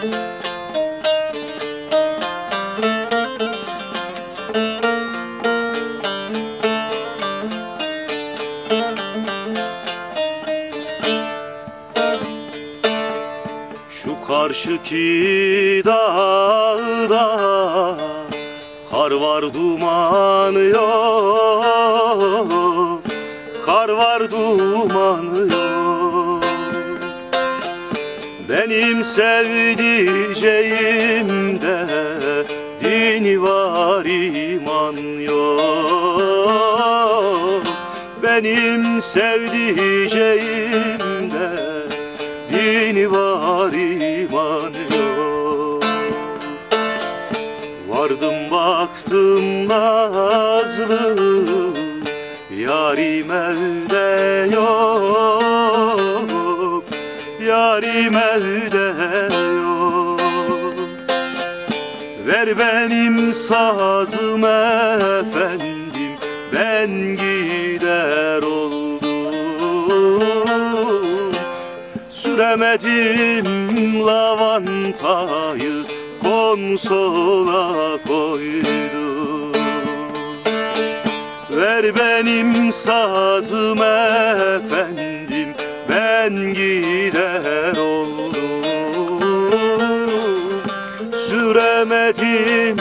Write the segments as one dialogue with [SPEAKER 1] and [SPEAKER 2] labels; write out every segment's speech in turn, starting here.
[SPEAKER 1] Şu karşıki dağda Kar var duman yok. Kar var duman yok. Benim sevdiceğimde Din var iman yok. Benim sevdiceğimde Din var iman yok. Vardım baktım nazlı Yarim evde yok Yarim yok Ver benim sazım efendim Ben gider oldum. Süremedim lavantayı konsola koydum. Ver benim sazım efendim Ben gider oldum. Süremedim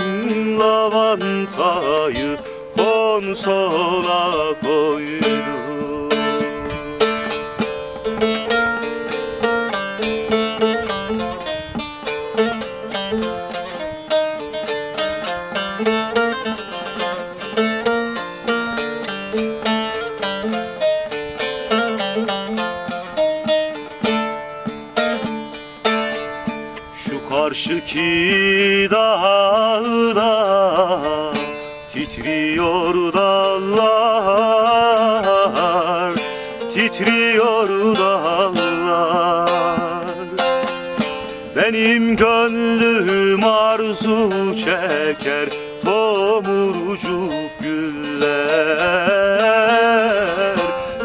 [SPEAKER 1] lavantayı konsola koydum karşıki dağda titriyor dallar Titriyor dallar. Benim gönlüm arzu çeker tomurcuk güller.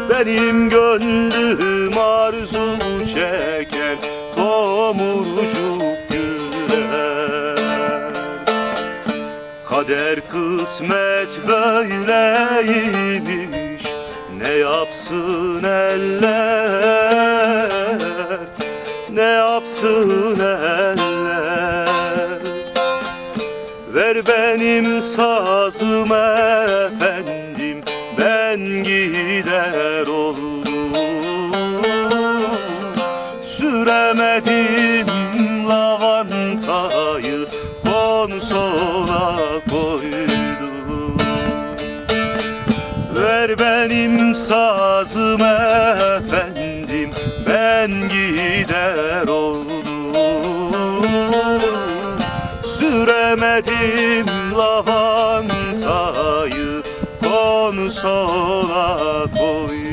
[SPEAKER 1] Benim gönlüm arzu çeker tomurcuk Kader kısmet böyleymiş. Ne yapsın eller Ne yapsın eller? Ver benim sazım efendim Ben gider oldum. Süremedim lavantayı konsola benim sazım efendim Ben gider oldum. Süremedim lavantayı konsola koydum